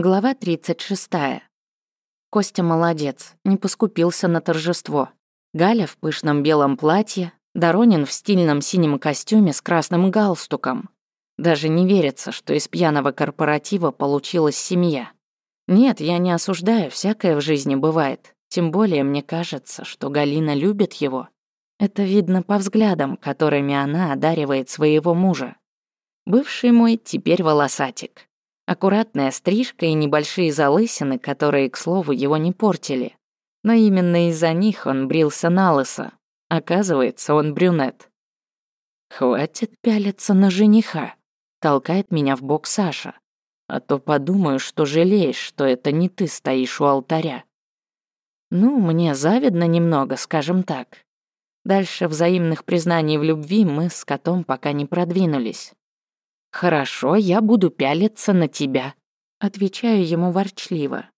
Глава 36. Костя молодец, не поскупился на торжество. Галя в пышном белом платье, Доронин в стильном синем костюме с красным галстуком. Даже не верится, что из пьяного корпоратива получилась семья. Нет, я не осуждаю, всякое в жизни бывает. Тем более мне кажется, что Галина любит его. Это видно по взглядам, которыми она одаривает своего мужа. Бывший мой теперь волосатик. Аккуратная стрижка и небольшие залысины, которые, к слову, его не портили. Но именно из-за них он брился на лысо. Оказывается, он брюнет. «Хватит пялиться на жениха», — толкает меня в бок Саша. «А то подумаю, что жалеешь, что это не ты стоишь у алтаря». Ну, мне завидно немного, скажем так. Дальше взаимных признаний в любви мы с котом пока не продвинулись. «Хорошо, я буду пялиться на тебя», — отвечаю ему ворчливо.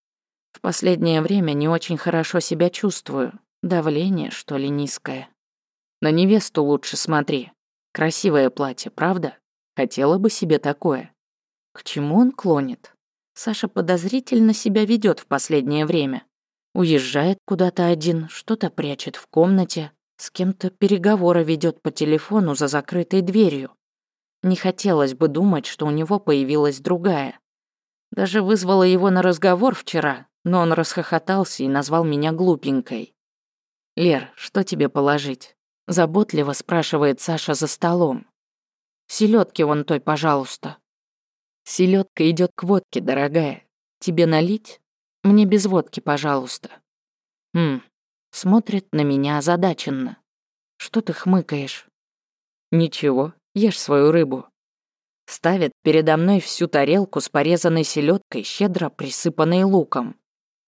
В последнее время не очень хорошо себя чувствую. Давление, что ли, низкое. На невесту лучше смотри. Красивое платье, правда? Хотела бы себе такое. К чему он клонит? Саша подозрительно себя ведет в последнее время. Уезжает куда-то один, что-то прячет в комнате, с кем-то переговоры ведет по телефону за закрытой дверью. Не хотелось бы думать, что у него появилась другая. Даже вызвала его на разговор вчера, но он расхохотался и назвал меня глупенькой. «Лер, что тебе положить?» Заботливо спрашивает Саша за столом. Селедки вон той, пожалуйста». Селедка идет к водке, дорогая. Тебе налить? Мне без водки, пожалуйста». «Хм». Смотрит на меня озадаченно. «Что ты хмыкаешь?» «Ничего, ешь свою рыбу». Ставит передо мной всю тарелку с порезанной селедкой, щедро присыпанной луком.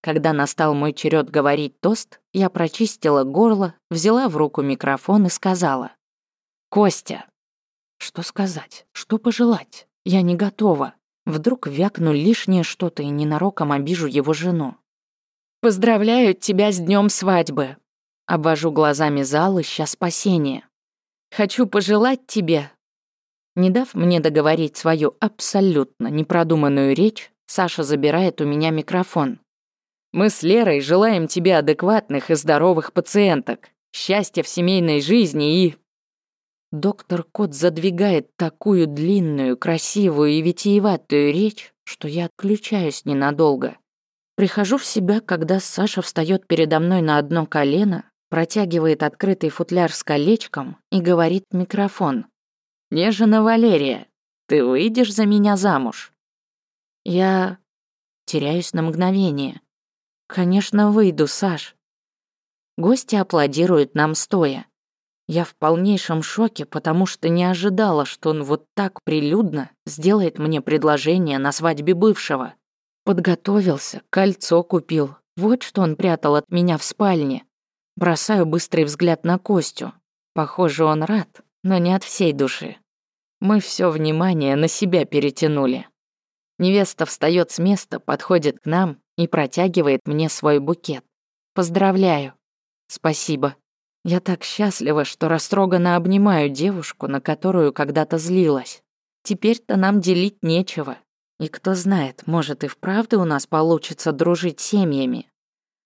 Когда настал мой черед говорить тост, я прочистила горло, взяла в руку микрофон и сказала. «Костя!» Что сказать? Что пожелать? Я не готова. Вдруг вякну лишнее что-то и ненароком обижу его жену. «Поздравляю тебя с днем свадьбы!» Обвожу глазами зал, ища спасения. Хочу пожелать тебе...» Не дав мне договорить свою абсолютно непродуманную речь, Саша забирает у меня микрофон. «Мы с Лерой желаем тебе адекватных и здоровых пациенток, счастья в семейной жизни и...» Доктор Кот задвигает такую длинную, красивую и витиеватую речь, что я отключаюсь ненадолго. Прихожу в себя, когда Саша встает передо мной на одно колено, протягивает открытый футляр с колечком и говорит в микрофон. «Нежина Валерия, ты выйдешь за меня замуж?» Я теряюсь на мгновение. «Конечно, выйду, Саш». Гости аплодируют нам стоя. Я в полнейшем шоке, потому что не ожидала, что он вот так прилюдно сделает мне предложение на свадьбе бывшего. Подготовился, кольцо купил. Вот что он прятал от меня в спальне. Бросаю быстрый взгляд на Костю. Похоже, он рад, но не от всей души. Мы все внимание на себя перетянули. Невеста встает с места, подходит к нам и протягивает мне свой букет. Поздравляю. Спасибо. Я так счастлива, что растроганно обнимаю девушку, на которую когда-то злилась. Теперь-то нам делить нечего. И кто знает, может и вправду у нас получится дружить семьями.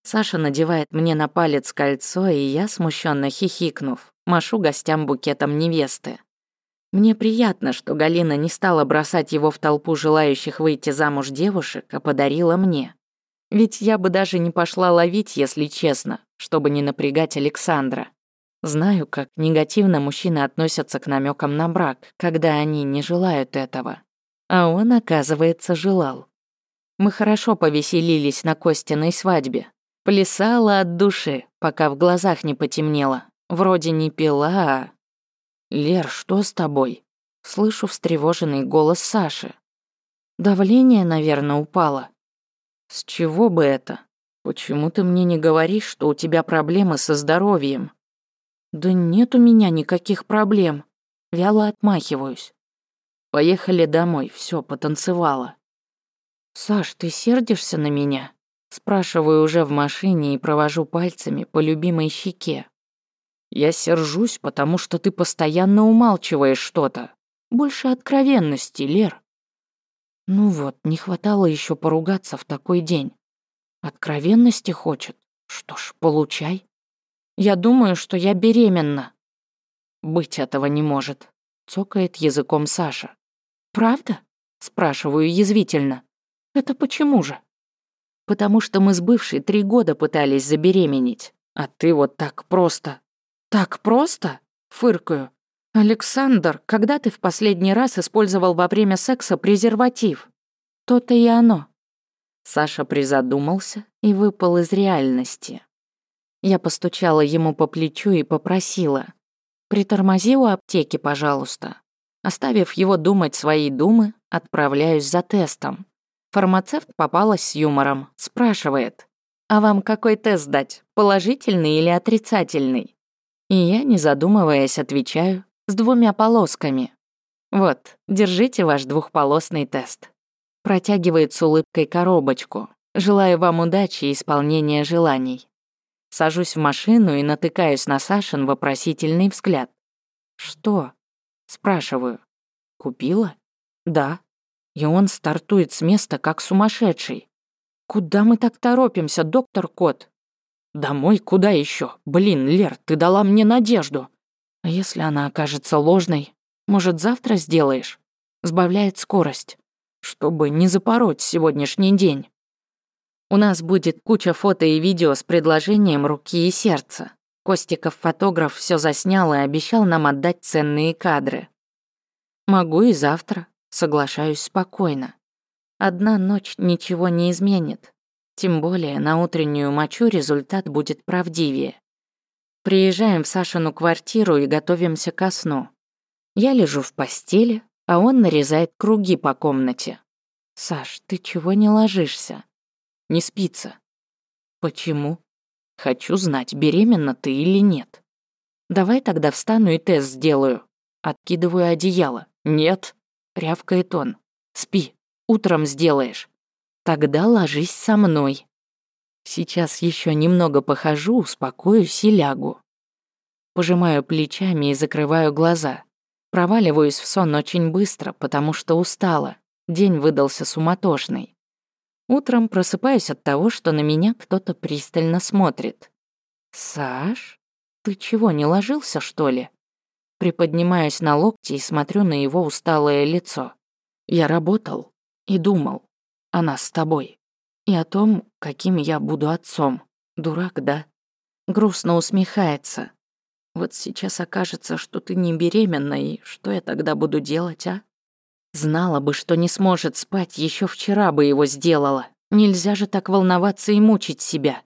Саша надевает мне на палец кольцо, и я, смущенно хихикнув, машу гостям букетом невесты. Мне приятно, что Галина не стала бросать его в толпу желающих выйти замуж девушек, а подарила мне. Ведь я бы даже не пошла ловить, если честно, чтобы не напрягать Александра. Знаю, как негативно мужчины относятся к намекам на брак, когда они не желают этого. А он, оказывается, желал. Мы хорошо повеселились на Костиной свадьбе. Плясала от души, пока в глазах не потемнело. Вроде не пила, а... «Лер, что с тобой?» Слышу встревоженный голос Саши. Давление, наверное, упало. С чего бы это? Почему ты мне не говоришь, что у тебя проблемы со здоровьем? Да нет у меня никаких проблем. Вяло отмахиваюсь. Поехали домой, все, потанцевала. Саш, ты сердишься на меня? Спрашиваю уже в машине и провожу пальцами по любимой щеке. Я сержусь, потому что ты постоянно умалчиваешь что-то. Больше откровенности, Лер. Ну вот, не хватало еще поругаться в такой день. Откровенности хочет. Что ж, получай. Я думаю, что я беременна. Быть этого не может, цокает языком Саша. Правда? Спрашиваю язвительно. Это почему же? Потому что мы с бывшей три года пытались забеременеть. А ты вот так просто. Так просто? Фыркаю. Александр, когда ты в последний раз использовал во время секса презерватив? То-то и оно. Саша призадумался и выпал из реальности. Я постучала ему по плечу и попросила. «Притормози у аптеки, пожалуйста». Оставив его думать свои думы, отправляюсь за тестом. Фармацевт попалась с юмором, спрашивает. «А вам какой тест дать, положительный или отрицательный?» И я, не задумываясь, отвечаю с двумя полосками. «Вот, держите ваш двухполосный тест». Протягивает с улыбкой коробочку. «Желаю вам удачи и исполнения желаний». Сажусь в машину и натыкаюсь на Сашин вопросительный взгляд. «Что?» Спрашиваю. «Купила?» «Да». И он стартует с места, как сумасшедший. «Куда мы так торопимся, доктор Кот?» «Домой куда еще? Блин, Лер, ты дала мне надежду». «А если она окажется ложной? Может, завтра сделаешь?» Сбавляет скорость, чтобы не запороть сегодняшний день. У нас будет куча фото и видео с предложением руки и сердца. Костиков фотограф все заснял и обещал нам отдать ценные кадры. Могу и завтра, соглашаюсь спокойно. Одна ночь ничего не изменит. Тем более на утреннюю мочу результат будет правдивее. Приезжаем в Сашину квартиру и готовимся ко сну. Я лежу в постели, а он нарезает круги по комнате. «Саш, ты чего не ложишься?» Не спится. Почему? Хочу знать, беременна ты или нет. Давай тогда встану и тест сделаю. Откидываю одеяло. Нет, рявкает он. Спи, утром сделаешь. Тогда ложись со мной. Сейчас еще немного похожу, успокоюсь и лягу. Пожимаю плечами и закрываю глаза. Проваливаюсь в сон очень быстро, потому что устала. День выдался суматошный. Утром просыпаюсь от того, что на меня кто-то пристально смотрит. «Саш, ты чего, не ложился, что ли?» Приподнимаюсь на локти и смотрю на его усталое лицо. Я работал и думал о нас с тобой. И о том, каким я буду отцом. Дурак, да? Грустно усмехается. Вот сейчас окажется, что ты не беременна, и что я тогда буду делать, а? Знала бы, что не сможет спать, еще вчера бы его сделала. Нельзя же так волноваться и мучить себя.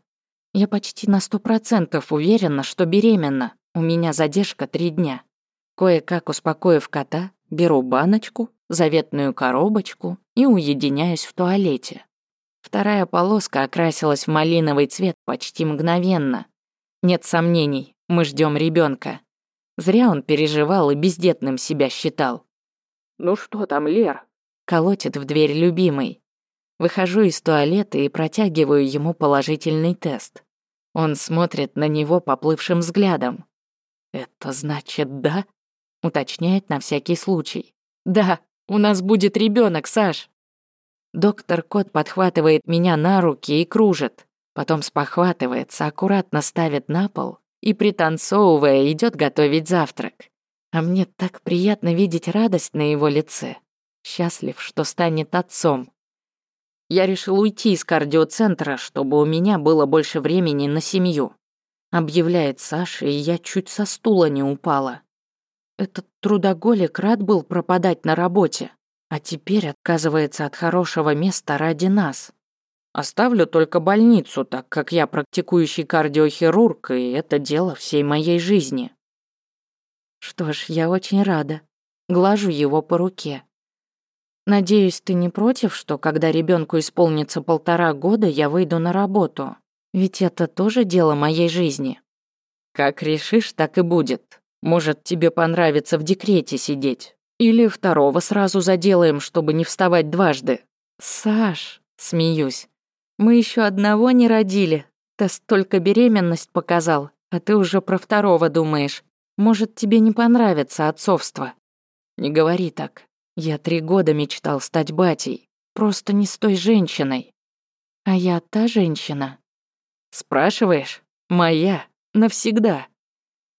Я почти на сто процентов уверена, что беременна. У меня задержка три дня. Кое-как успокоив кота, беру баночку, заветную коробочку и уединяюсь в туалете. Вторая полоска окрасилась в малиновый цвет почти мгновенно. Нет сомнений, мы ждем ребенка. Зря он переживал и бездетным себя считал. «Ну что там, Лер?» Колотит в дверь любимый. Выхожу из туалета и протягиваю ему положительный тест. Он смотрит на него поплывшим взглядом. «Это значит да?» Уточняет на всякий случай. «Да, у нас будет ребенок, Саш!» Доктор Кот подхватывает меня на руки и кружит. Потом спохватывается, аккуратно ставит на пол и, пританцовывая, идет готовить завтрак. А мне так приятно видеть радость на его лице. Счастлив, что станет отцом. Я решил уйти из кардиоцентра, чтобы у меня было больше времени на семью. Объявляет Саша, и я чуть со стула не упала. Этот трудоголик рад был пропадать на работе, а теперь отказывается от хорошего места ради нас. Оставлю только больницу, так как я практикующий кардиохирург, и это дело всей моей жизни. Что ж, я очень рада. Глажу его по руке. Надеюсь, ты не против, что когда ребенку исполнится полтора года, я выйду на работу? Ведь это тоже дело моей жизни. Как решишь, так и будет. Может, тебе понравится в декрете сидеть. Или второго сразу заделаем, чтобы не вставать дважды. Саш, смеюсь. Мы еще одного не родили. Тест только беременность показал, а ты уже про второго думаешь. Может, тебе не понравится отцовство. Не говори так. Я три года мечтал стать батей. Просто не с той женщиной. А я та женщина. Спрашиваешь? Моя. Навсегда.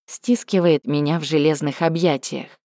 Стискивает меня в железных объятиях.